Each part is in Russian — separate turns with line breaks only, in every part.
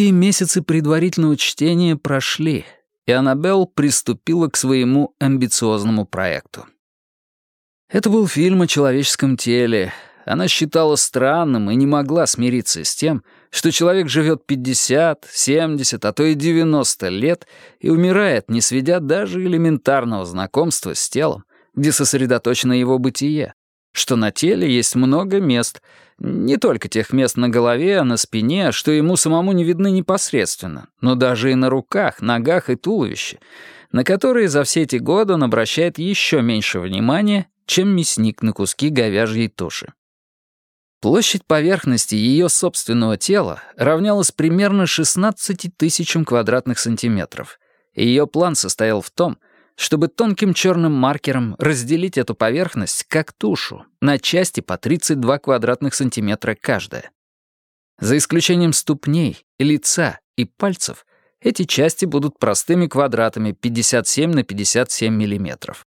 Долгие месяцы предварительного чтения прошли, и Аннабелл приступила к своему амбициозному проекту. Это был фильм о человеческом теле. Она считала странным и не могла смириться с тем, что человек живет 50, 70, а то и 90 лет и умирает, не сведя даже элементарного знакомства с телом, где сосредоточено его бытие, что на теле есть много мест — не только тех мест на голове, на спине, что ему самому не видны непосредственно, но даже и на руках, ногах и туловище, на которые за все эти годы он обращает еще меньше внимания, чем мясник на куски говяжьей туши. Площадь поверхности ее собственного тела равнялась примерно 16 тысячам квадратных сантиметров, и ее план состоял в том, чтобы тонким черным маркером разделить эту поверхность, как тушу, на части по 32 квадратных сантиметра каждая. За исключением ступней, лица и пальцев, эти части будут простыми квадратами 57 на 57 миллиметров.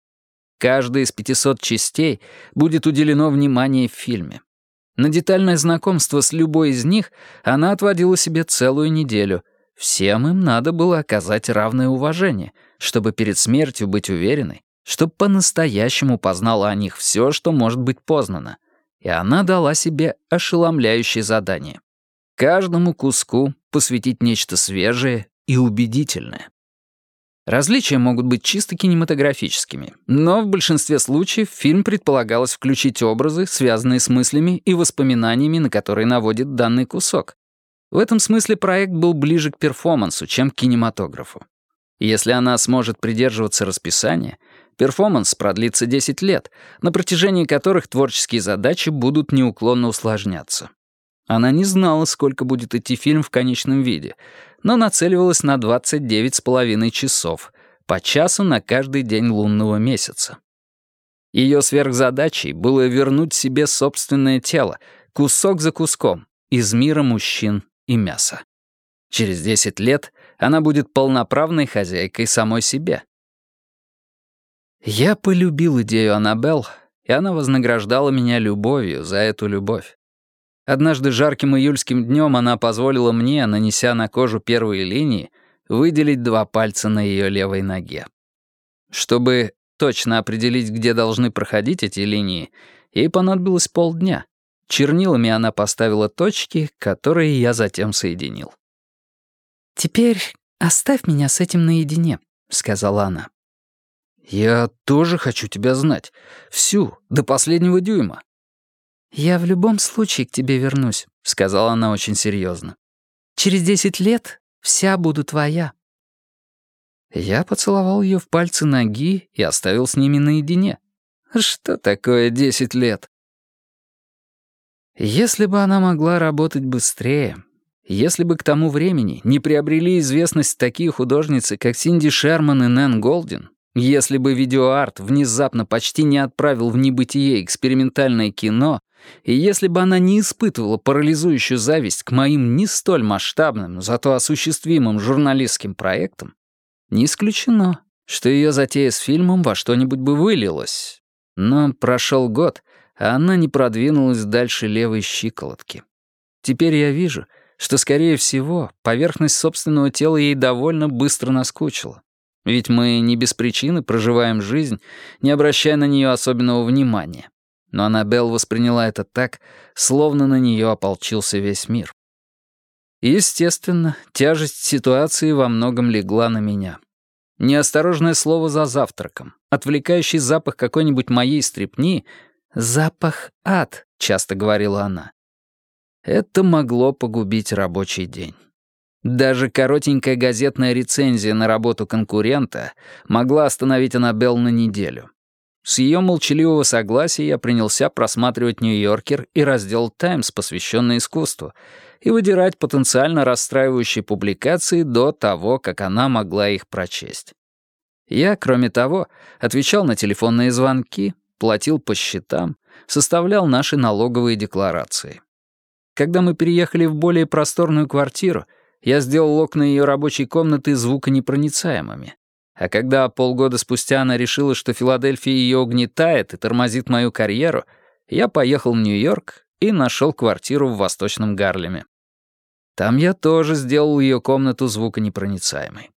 Каждая из 500 частей будет уделено внимание в фильме. На детальное знакомство с любой из них она отводила себе целую неделю. Всем им надо было оказать равное уважение — чтобы перед смертью быть уверенной, что по-настоящему познала о них все, что может быть познано, и она дала себе ошеломляющее задание. Каждому куску посвятить нечто свежее и убедительное. Различия могут быть чисто кинематографическими, но в большинстве случаев фильм предполагалось включить образы, связанные с мыслями и воспоминаниями, на которые наводит данный кусок. В этом смысле проект был ближе к перформансу, чем к кинематографу. Если она сможет придерживаться расписания, перформанс продлится 10 лет, на протяжении которых творческие задачи будут неуклонно усложняться. Она не знала, сколько будет идти фильм в конечном виде, но нацеливалась на 29,5 часов, по часу на каждый день лунного месяца. Ее сверхзадачей было вернуть себе собственное тело, кусок за куском, из мира мужчин и мяса. Через 10 лет она будет полноправной хозяйкой самой себе. Я полюбил идею Аннабелл, и она вознаграждала меня любовью за эту любовь. Однажды жарким июльским днем она позволила мне, нанеся на кожу первые линии, выделить два пальца на ее левой ноге. Чтобы точно определить, где должны проходить эти линии, ей понадобилось полдня. Чернилами она поставила точки, которые я затем соединил.
«Теперь оставь меня с этим наедине», — сказала она.
«Я тоже хочу тебя знать. Всю, до последнего дюйма».
«Я в любом случае к тебе вернусь», — сказала она очень серьезно. «Через десять лет вся буду твоя».
Я поцеловал ее в пальцы ноги и оставил с ними наедине. Что такое десять лет? Если бы она могла работать быстрее, если бы к тому времени не приобрели известность такие художницы, как Синди Шерман и Нэн Голдин, если бы видеоарт внезапно почти не отправил в небытие экспериментальное кино, и если бы она не испытывала парализующую зависть к моим не столь масштабным, зато осуществимым журналистским проектам, не исключено, что ее затея с фильмом во что-нибудь бы вылилась. Но прошел год, а она не продвинулась дальше левой щиколотки. Теперь я вижу — что, скорее всего, поверхность собственного тела ей довольно быстро наскучила. Ведь мы не без причины проживаем жизнь, не обращая на нее особенного внимания. Но Аннабелл восприняла это так, словно на нее ополчился весь мир. Естественно, тяжесть ситуации во многом легла на меня. Неосторожное слово за завтраком, отвлекающий запах какой-нибудь моей стрепни — «запах ад», — часто говорила она. Это могло погубить рабочий день. Даже коротенькая газетная рецензия на работу конкурента могла остановить Аннабелл на неделю. С ее молчаливого согласия я принялся просматривать «Нью-Йоркер» и раздел «Таймс», посвященный искусству, и выдирать потенциально расстраивающие публикации до того, как она могла их прочесть. Я, кроме того, отвечал на телефонные звонки, платил по счетам, составлял наши налоговые декларации. Когда мы переехали в более просторную квартиру, я сделал окна ее рабочей комнаты звуконепроницаемыми. А когда полгода спустя она решила, что Филадельфия ее угнетает и тормозит мою карьеру, я поехал в Нью-Йорк и нашел квартиру в Восточном Гарлеме. Там я тоже сделал ее комнату звуконепроницаемой.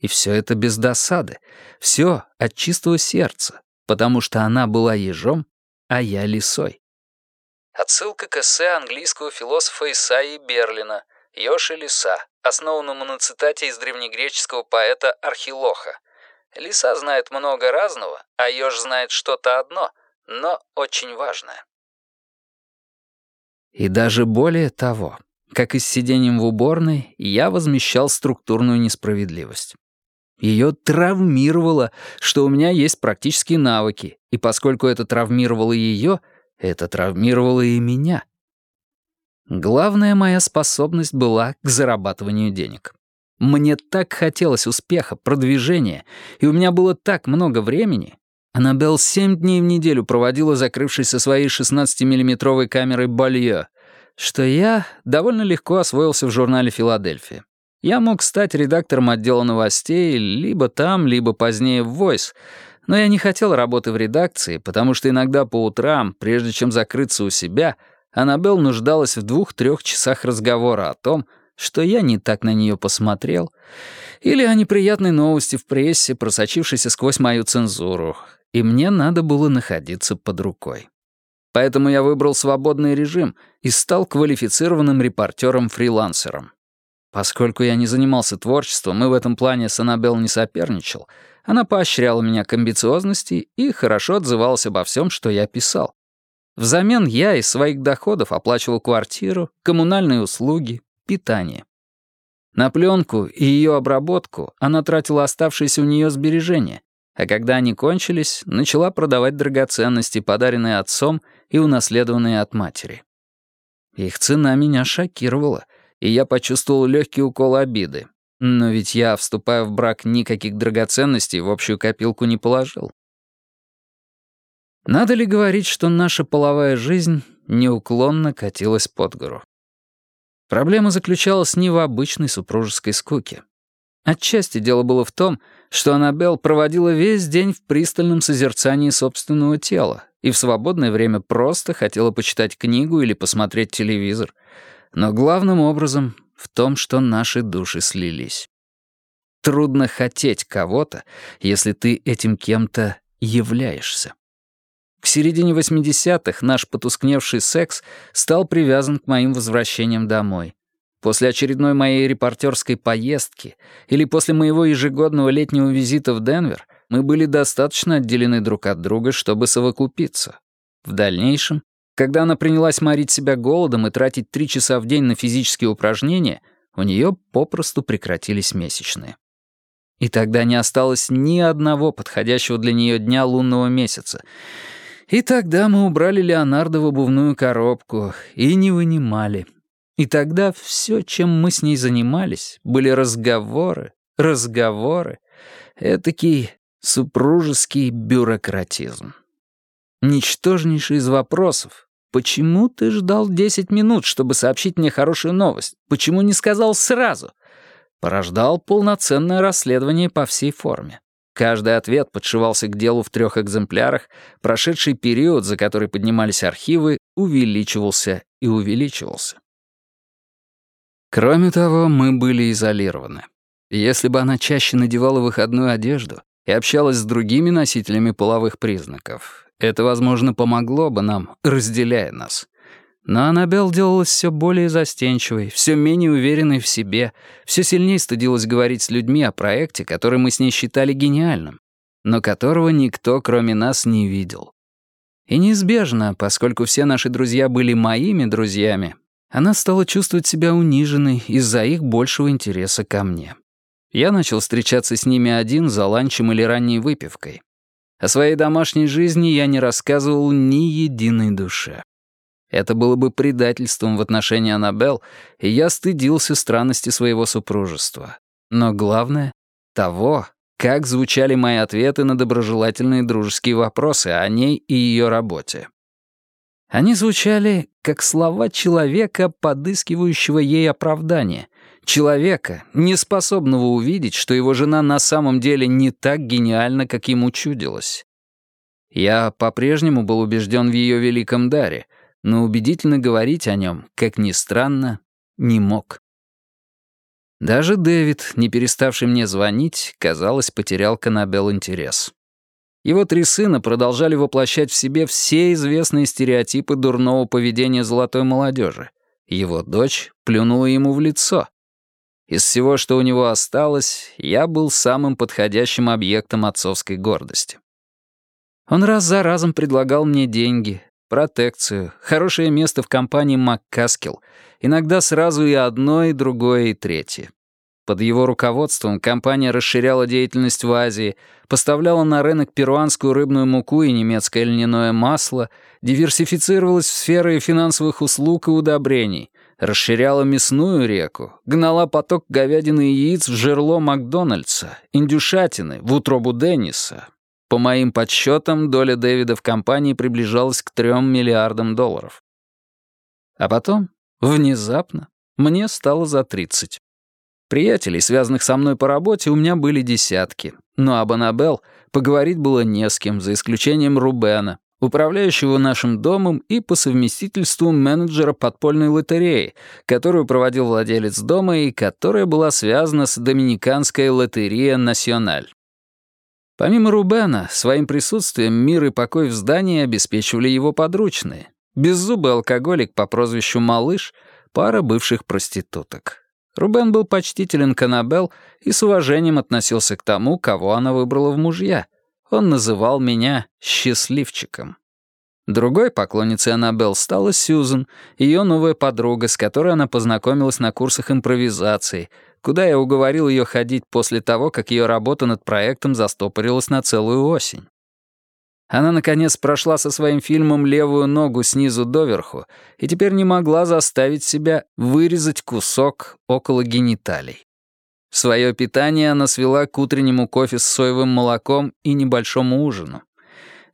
И все это без досады, все от чистого сердца, потому что она была ежом, а я лисой. Отсылка к эссе английского философа Исаии Берлина «Ёж лиса», основанному на цитате из древнегреческого поэта Архилоха. Лиса знает много разного, а еж знает что-то одно, но очень важное. И даже более того, как и с сидением в уборной, я возмещал структурную несправедливость. Ее травмировало, что у меня есть практические навыки, и поскольку это травмировало ее, это травмировало и меня. Главная моя способность была к зарабатыванию денег. Мне так хотелось успеха, продвижения, и у меня было так много времени. Аннабелл семь дней в неделю проводила, закрывшись со своей 16-миллиметровой камерой «Болье», что я довольно легко освоился в журнале «Филадельфия». Я мог стать редактором отдела новостей либо там, либо позднее в «Войс», но я не хотел работы в редакции, потому что иногда по утрам, прежде чем закрыться у себя — Аннабелл нуждалась в двух-трех часах разговора о том, что я не так на нее посмотрел, или о неприятной новости в прессе, просочившейся сквозь мою цензуру, и мне надо было находиться под рукой. Поэтому я выбрал свободный режим и стал квалифицированным репортером-фрилансером. Поскольку я не занимался творчеством и в этом плане с Аннабелл не соперничал, она поощряла меня к амбициозности и хорошо отзывалась обо всем, что я писал. Взамен я из своих доходов оплачивал квартиру, коммунальные услуги, питание. На пленку и ее обработку она тратила оставшиеся у нее сбережения, а когда они кончились, начала продавать драгоценности, подаренные отцом и унаследованные от матери. Их цена меня шокировала, и я почувствовал легкий укол обиды. Но ведь я, вступая в брак, никаких драгоценностей в общую копилку не положил. Надо ли говорить, что наша половая жизнь неуклонно катилась под гору? Проблема заключалась не в обычной супружеской скуке. Отчасти дело было в том, что Аннабелл проводила весь день в пристальном созерцании собственного тела и в свободное время просто хотела почитать книгу или посмотреть телевизор. Но главным образом в том, что наши души слились. Трудно хотеть кого-то, если ты этим кем-то являешься. К середине 80-х наш потускневший секс стал привязан к моим возвращениям домой. После очередной моей репортерской поездки или после моего ежегодного летнего визита в Денвер мы были достаточно отделены друг от друга, чтобы совокупиться. В дальнейшем, когда она принялась морить себя голодом и тратить три часа в день на физические упражнения, у нее попросту прекратились месячные. И тогда не осталось ни одного подходящего для нее дня лунного месяца — и тогда мы убрали Леонардо в обувную коробку и не вынимали. И тогда все, чем мы с ней занимались, были разговоры, разговоры. Этакий супружеский бюрократизм. Ничтожнейший из вопросов. Почему ты ждал 10 минут, чтобы сообщить мне хорошую новость? Почему не сказал сразу? Порождал полноценное расследование по всей форме. Каждый ответ подшивался к делу в трех экземплярах, прошедший период, за который поднимались архивы, увеличивался и увеличивался. Кроме того, мы были изолированы. Если бы она чаще надевала выходную одежду и общалась с другими носителями половых признаков, это, возможно, помогло бы нам, разделяя нас. Но Аннабелл делалась все более застенчивой, все менее уверенной в себе, все сильнее стыдилась говорить с людьми о проекте, который мы с ней считали гениальным, но которого никто, кроме нас, не видел. И неизбежно, поскольку все наши друзья были моими друзьями, она стала чувствовать себя униженной из-за их большего интереса ко мне. Я начал встречаться с ними один за ланчем или ранней выпивкой. О своей домашней жизни я не рассказывал ни единой душе. Это было бы предательством в отношении Аннабелл, и я стыдился странности своего супружества. Но главное — того, как звучали мои ответы на доброжелательные дружеские вопросы о ней и ее работе. Они звучали как слова человека, подыскивающего ей оправдание, человека, не способного увидеть, что его жена на самом деле не так гениальна, как ему чудилось. Я по-прежнему был убежден в ее великом даре, но убедительно говорить о нем, как ни странно, не мог. Даже Дэвид, не переставший мне звонить, казалось, потерял к Аннабелл интерес. Его три сына продолжали воплощать в себе все известные стереотипы дурного поведения золотой молодежи. Его дочь плюнула ему в лицо. Из всего, что у него осталось, я был самым подходящим объектом отцовской гордости. Он раз за разом предлагал мне деньги, протекцию, хорошее место в компании «МакКаскел», иногда сразу и одно, и другое, и третье. Под его руководством компания расширяла деятельность в Азии, поставляла на рынок перуанскую рыбную муку и немецкое льняное масло, диверсифицировалась в сферы финансовых услуг и удобрений, расширяла мясную реку, гнала поток говядины и яиц в жерло Макдональдса, индюшатины, в утробу Денниса. По моим подсчетам, доля Дэвида в компании приближалась к трем миллиардам долларов. А потом, внезапно, мне стало за тридцать. Приятелей, связанных со мной по работе, у меня были десятки, но об Аннабелл поговорить было не с кем, за исключением Рубена, управляющего нашим домом и по совместительству менеджера подпольной лотереи, которую проводил владелец дома и которая была связана с Доминиканской лотереей Националь. Помимо Рубена, своим присутствием мир и покой в здании обеспечивали его подручные. Беззубый алкоголик по прозвищу Малыш, пара бывших проституток. Рубен был почтителен к и с уважением относился к тому, кого она выбрала в мужья. Он называл меня «счастливчиком». Другой поклонницей Аннабелл стала Сьюзен, ее новая подруга, с которой она познакомилась на курсах импровизации, куда я уговорил ее ходить после того, как ее работа над проектом застопорилась на целую осень. Она, наконец, прошла со своим фильмом левую ногу снизу доверху и теперь не могла заставить себя вырезать кусок около гениталий. Свое питание она свела к утреннему кофе с соевым молоком и небольшому ужину.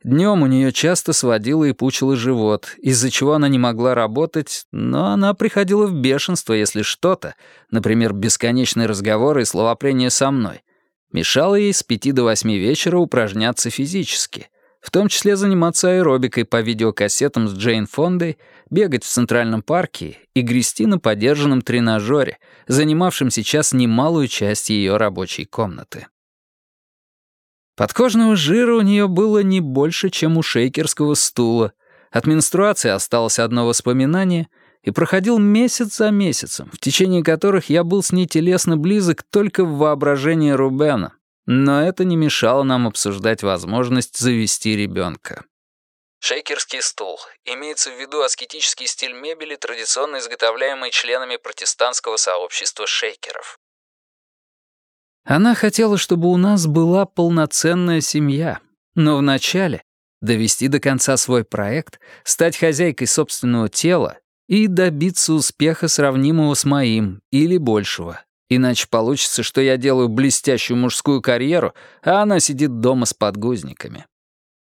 Днем у нее часто сводило и пучило живот, из-за чего она не могла работать, но она приходила в бешенство, если что-то, например, бесконечные разговоры и словопрение со мной, мешало ей с пяти до восьми вечера упражняться физически — в том числе заниматься аэробикой по видеокассетам с Джейн Фондой, бегать в Центральном парке и грести на подержанном тренажере, занимавшем сейчас немалую часть ее рабочей комнаты. Подкожного жира у нее было не больше, чем у шейкерского стула. От менструации осталось одно воспоминание, и проходил месяц за месяцем, в течение которых я был с ней телесно близок только в воображении Рубена, но это не мешало нам обсуждать возможность завести ребенка. Шейкерский стул. Имеется в виду аскетический стиль мебели, традиционно изготовляемый членами протестантского сообщества шейкеров. Она хотела, чтобы у нас была полноценная семья, но вначале довести до конца свой проект, стать хозяйкой собственного тела и добиться успеха, сравнимого с моим или большего, Иначе получится, что я делаю блестящую мужскую карьеру, а она сидит дома с подгузниками.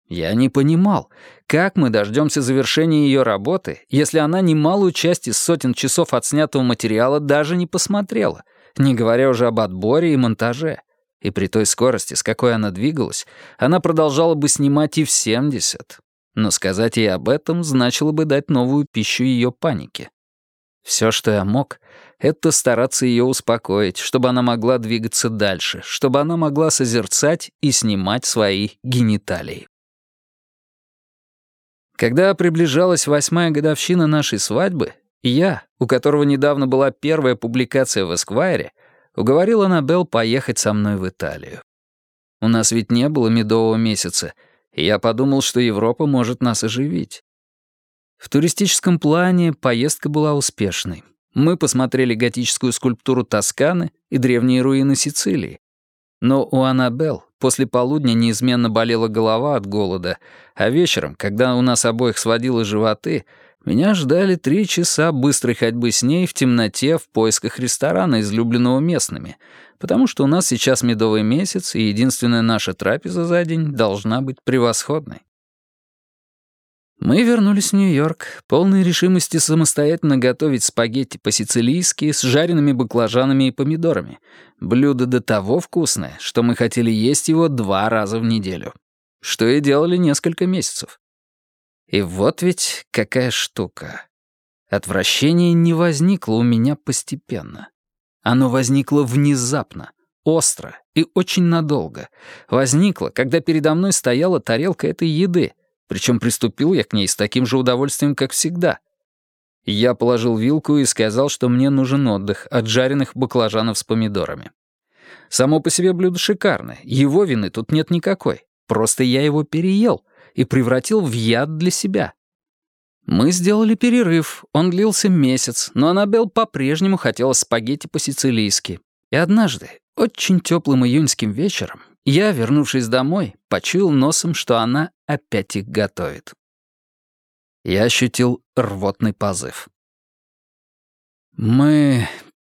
Я не понимал, как мы дождемся завершения ее работы, если она немалую часть из сотен часов отснятого материала даже не посмотрела, не говоря уже об отборе и монтаже. И при той скорости, с какой она двигалась, она продолжала бы снимать и в 70. Но сказать ей об этом значило бы дать новую пищу ее панике. Все, что я мог, это стараться ее успокоить, чтобы она могла двигаться дальше, чтобы она могла созерцать и снимать свои гениталии. Когда приближалась восьмая годовщина нашей свадьбы, я, у которого недавно была первая публикация в «Эсквайре», уговорил Аннабелл поехать со мной в Италию. У нас ведь не было медового месяца, и я подумал, что Европа может нас оживить. В туристическом плане поездка была успешной. Мы посмотрели готическую скульптуру Тосканы и древние руины Сицилии. Но у Аннабелл после полудня неизменно болела голова от голода, а вечером, когда у нас обоих сводило животы, меня ждали три часа быстрой ходьбы с ней в темноте в поисках ресторана, излюбленного местными, потому что у нас сейчас медовый месяц, и единственная наша трапеза за день должна быть превосходной. Мы вернулись в Нью-Йорк, полной решимости самостоятельно готовить спагетти по-сицилийски с жареными баклажанами и помидорами. Блюдо до того вкусное, что мы хотели есть его два раза в неделю. Что и делали несколько месяцев. И вот ведь какая штука. Отвращение не возникло у меня постепенно. Оно возникло внезапно, остро и очень надолго. Возникло, когда передо мной стояла тарелка этой еды, причем приступил я к ней с таким же удовольствием, как всегда. Я положил вилку и сказал, что мне нужен отдых от жареных баклажанов с помидорами. Само по себе блюдо шикарное, его вины тут нет никакой. Просто я его переел — и превратил в яд для себя. Мы сделали перерыв, он длился месяц, но Аннабелл по-прежнему хотела спагетти по-сицилийски. И однажды, очень теплым июньским вечером, я, вернувшись домой, почуял носом, что она опять их готовит. Я ощутил рвотный позыв. «Мы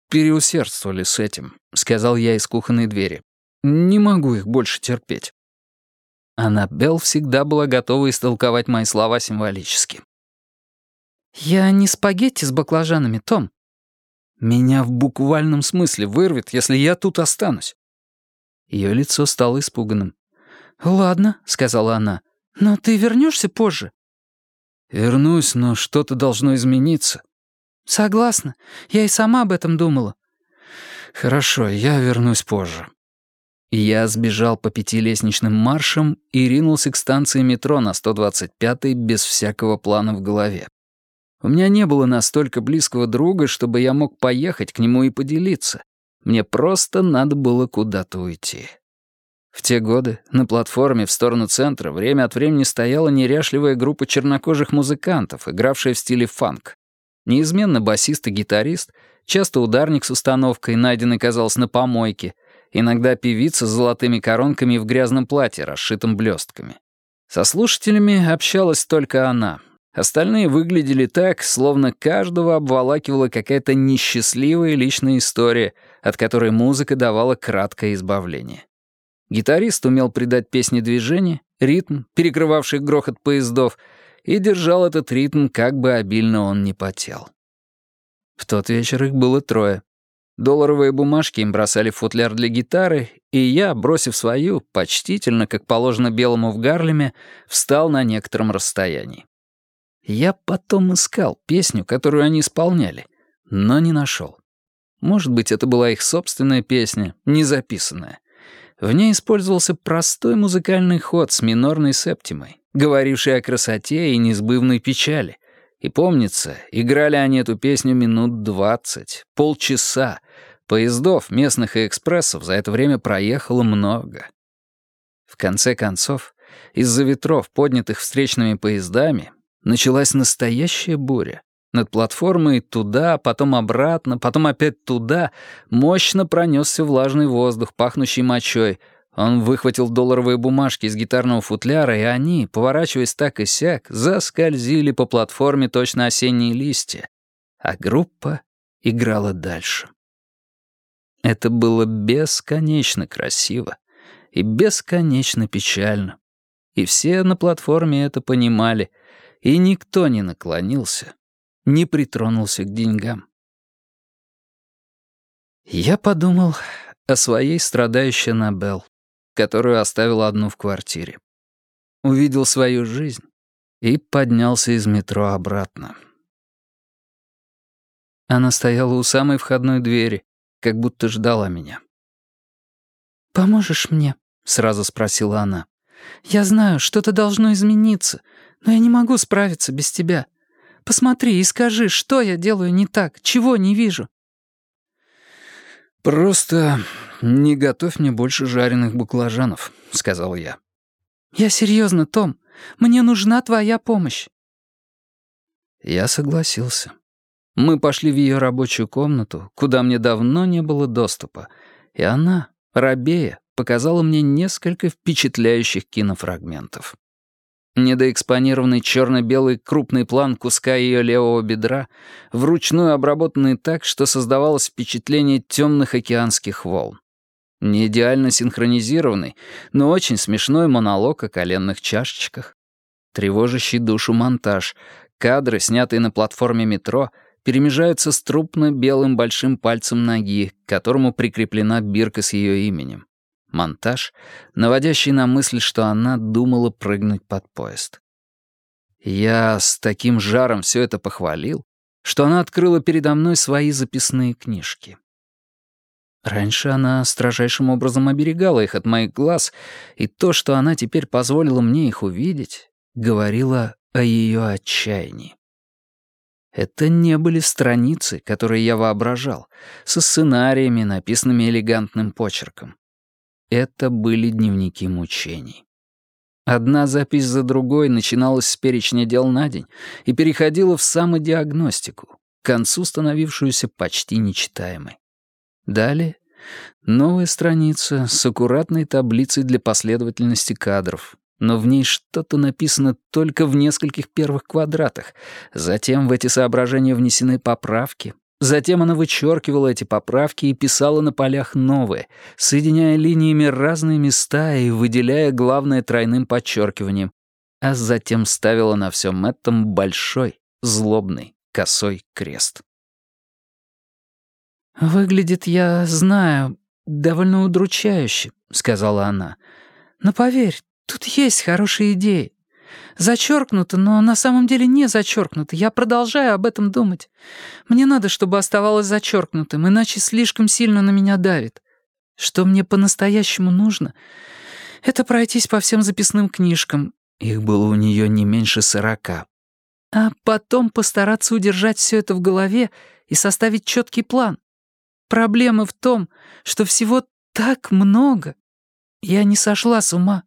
переусердствовали с этим», — сказал я из кухонной двери. «Не могу их больше терпеть». Аннабелл всегда была готова истолковать мои слова символически.
«Я не спагетти с баклажанами, Том».
«Меня в буквальном смысле вырвет, если я тут останусь». Ее лицо стало испуганным.
«Ладно», — сказала она, — «но ты вернешься позже».
«Вернусь, но что-то должно измениться».
«Согласна. Я и сама об этом думала».
«Хорошо, я вернусь позже». Я сбежал по пяти лестничным маршам и ринулся к станции метро на 125-й без всякого плана в голове. У меня не было настолько близкого друга, чтобы я мог поехать к нему и поделиться. Мне просто надо было куда-то уйти. В те годы на платформе в сторону центра время от времени стояла неряшливая группа чернокожих музыкантов, игравшая в стиле фанк. Неизменно басист и гитарист, часто ударник с установкой, найденный, казалось, на помойке — Иногда певица с золотыми коронками в грязном платье, расшитом блестками. Со слушателями общалась только она. Остальные выглядели так, словно каждого обволакивала какая-то несчастливая личная история, от которой музыка давала краткое избавление. Гитарист умел придать песне движение, ритм, перекрывавший грохот поездов, и держал этот ритм, как бы обильно он ни потел. В тот вечер их было трое. Долларовые бумажки им бросали в футляр для гитары, и я, бросив свою, почтительно, как положено белому в Гарлеме, встал на некотором расстоянии. Я потом искал песню, которую они исполняли, но не нашел. Может быть, это была их собственная песня, не записанная. В ней использовался простой музыкальный ход с минорной септимой, говоривший о красоте и несбывной печали, и помнится, играли они эту песню минут двадцать, полчаса. Поездов, местных и экспрессов за это время проехало много. В конце концов, из-за ветров, поднятых встречными поездами, началась настоящая буря. Над платформой туда, потом обратно, потом опять туда мощно пронесся влажный воздух, пахнущий мочой — он выхватил долларовые бумажки из гитарного футляра, и они, поворачиваясь так и сяк, заскользили по платформе точно осенние листья, а группа играла дальше. Это было бесконечно красиво и бесконечно печально. И все на платформе это понимали, и никто не наклонился, не притронулся к деньгам. Я подумал о своей страдающей Набел которую оставил одну в квартире. Увидел свою жизнь и поднялся из метро обратно. Она стояла у самой входной двери, как будто ждала меня.
«Поможешь мне?» — сразу спросила она. «Я знаю, что-то должно измениться, но я не могу справиться без тебя. Посмотри и скажи, что я делаю не так, чего не вижу».
«Просто не готовь мне больше жареных баклажанов», — сказал я.
«Я серьезно, Том. Мне нужна твоя помощь».
Я согласился. Мы пошли в ее рабочую комнату, куда мне давно не было доступа, и она, рабея, показала мне несколько впечатляющих кинофрагментов. Недоэкспонированный черно-белый крупный план куска ее левого бедра, вручную обработанный так, что создавалось впечатление темных океанских волн. Не идеально синхронизированный, но очень смешной монолог о коленных чашечках. Тревожащий душу монтаж. Кадры, снятые на платформе метро, перемежаются с трупно-белым большим пальцем ноги, к которому прикреплена бирка с ее именем монтаж, наводящий на мысль, что она думала прыгнуть под поезд. Я с таким жаром все это похвалил, что она открыла передо мной свои записные книжки. Раньше она строжайшим образом оберегала их от моих глаз, и то, что она теперь позволила мне их увидеть, говорило о ее отчаянии. Это не были страницы, которые я воображал, со сценариями, написанными элегантным почерком. Это были дневники мучений. Одна запись за другой начиналась с перечня дел на день и переходила в самодиагностику, к концу становившуюся почти нечитаемой. Далее новая страница с аккуратной таблицей для последовательности кадров, но в ней что-то написано только в нескольких первых квадратах. Затем в эти соображения внесены поправки, Затем она вычеркивала эти поправки и писала на полях новые, соединяя линиями разные места и выделяя главное тройным подчеркиванием, а затем ставила на всем этом большой, злобный, косой крест.
«Выглядит, я знаю, довольно удручающе», — сказала она. «Но поверь, тут есть хорошие идеи. Зачеркнуто, но на самом деле не зачеркнуто. Я продолжаю об этом думать. Мне надо, чтобы оставалось зачеркнутым, иначе слишком сильно на меня давит. Что мне по-настоящему нужно, это пройтись по всем записным книжкам. Их было у нее не меньше сорока. А потом постараться удержать все это в голове и составить четкий план. Проблема в том, что всего так много. Я не сошла с ума.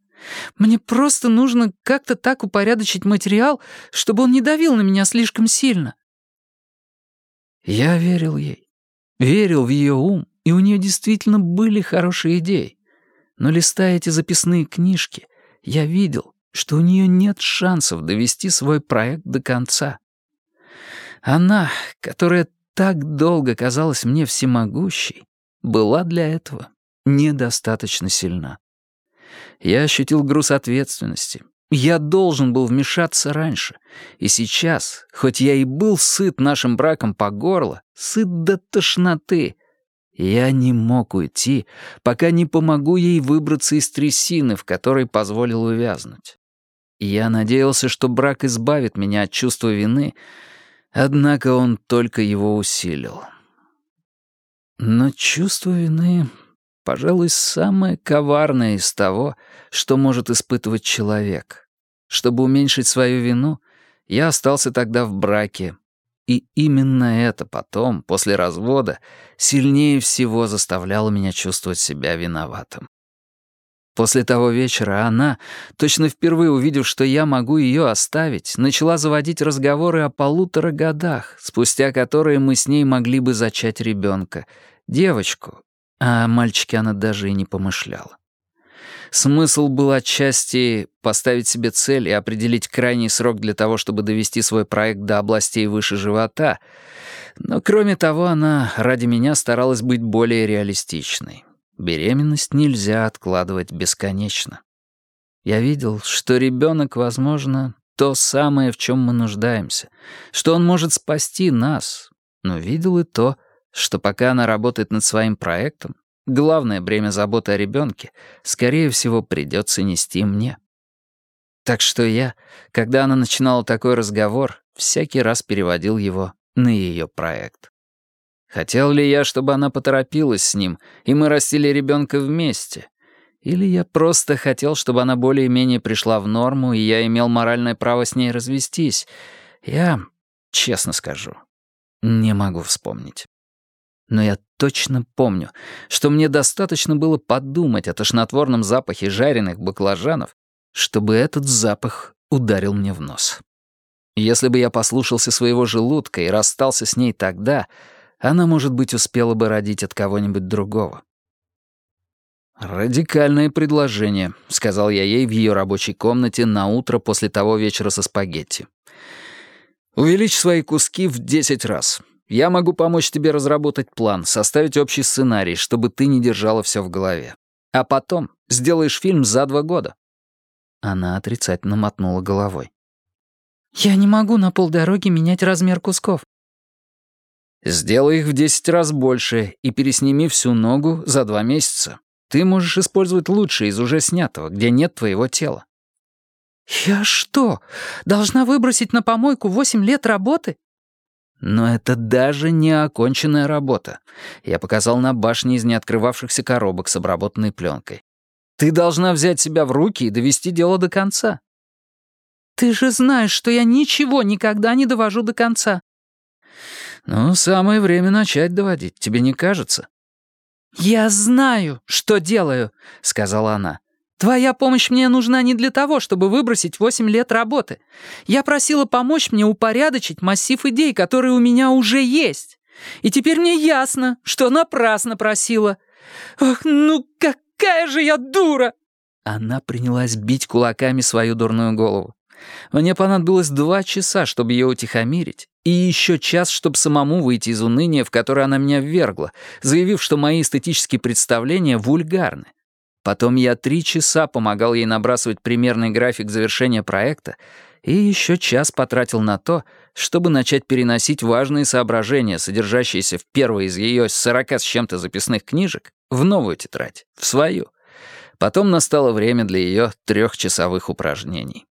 Мне просто нужно как-то так упорядочить материал, чтобы он не давил на меня слишком сильно».
Я верил ей. Верил в ее ум, и у нее действительно были хорошие идеи. Но листая эти записные книжки, я видел, что у нее нет шансов довести свой проект до конца. Она, которая так долго казалась мне всемогущей, была для этого недостаточно сильна. Я ощутил груз ответственности. Я должен был вмешаться раньше. И сейчас, хоть я и был сыт нашим браком по горло, сыт до тошноты, я не мог уйти, пока не помогу ей выбраться из трясины, в которой позволил увязнуть. Я надеялся, что брак избавит меня от чувства вины, однако он только его усилил. Но чувство вины пожалуй, самое коварное из того, что может испытывать человек. Чтобы уменьшить свою вину, я остался тогда в браке, и именно это потом, после развода, сильнее всего заставляло меня чувствовать себя виноватым. После того вечера она, точно впервые увидев, что я могу ее оставить, начала заводить разговоры о полутора годах, спустя которые мы с ней могли бы зачать ребенка, девочку, а о мальчике она даже и не помышляла. Смысл был отчасти поставить себе цель и определить крайний срок для того, чтобы довести свой проект до областей выше живота, но кроме того она ради меня старалась быть более реалистичной. Беременность нельзя откладывать бесконечно. Я видел, что ребенок, возможно, то самое, в чем мы нуждаемся, что он может спасти нас, но видел и то, что пока она работает над своим проектом, главное бремя заботы о ребенке, скорее всего, придется нести мне. Так что я, когда она начинала такой разговор, всякий раз переводил его на ее проект. Хотел ли я, чтобы она поторопилась с ним, и мы растили ребенка вместе? Или я просто хотел, чтобы она более-менее пришла в норму, и я имел моральное право с ней развестись? Я, честно скажу, не могу вспомнить. Но я точно помню, что мне достаточно было подумать о тошнотворном запахе жареных баклажанов, чтобы этот запах ударил мне в нос. Если бы я послушался своего желудка и расстался с ней тогда, она, может быть, успела бы родить от кого-нибудь другого. «Радикальное предложение», — сказал я ей в ее рабочей комнате на утро после того вечера со спагетти. «Увеличь свои куски в десять раз. Я могу помочь тебе разработать план, составить общий сценарий, чтобы ты не держала все в голове. А потом сделаешь фильм за два года». Она отрицательно мотнула головой.
«Я не могу на полдороги менять размер кусков».
«Сделай их в десять раз больше и пересними всю ногу за два месяца. Ты можешь использовать лучшее из уже снятого, где нет твоего тела».
«Я что, должна выбросить на помойку восемь лет работы?»
Но это даже не оконченная работа. Я показал на башне из неоткрывавшихся коробок с обработанной пленкой. Ты должна взять себя в руки и довести дело до конца.
Ты же знаешь, что я ничего никогда не довожу до конца.
Ну, самое время начать доводить, тебе не кажется?
«Я знаю, что делаю», — сказала она. «Твоя помощь мне нужна не для того, чтобы выбросить восемь лет работы. Я просила помочь мне упорядочить массив идей, которые у меня уже есть. И теперь мне ясно, что напрасно просила. Ох, ну какая же я дура!»
Она принялась бить кулаками свою дурную голову. Мне понадобилось два часа, чтобы ее утихомирить, и еще час, чтобы самому выйти из уныния, в которое она меня ввергла, заявив, что мои эстетические представления вульгарны. Потом я три часа помогал ей набрасывать примерный график завершения проекта и еще час потратил на то, чтобы начать переносить важные соображения, содержащиеся в первой из ее сорока с чем-то записных книжек, в новую тетрадь, в свою. Потом настало время для ее трехчасовых упражнений.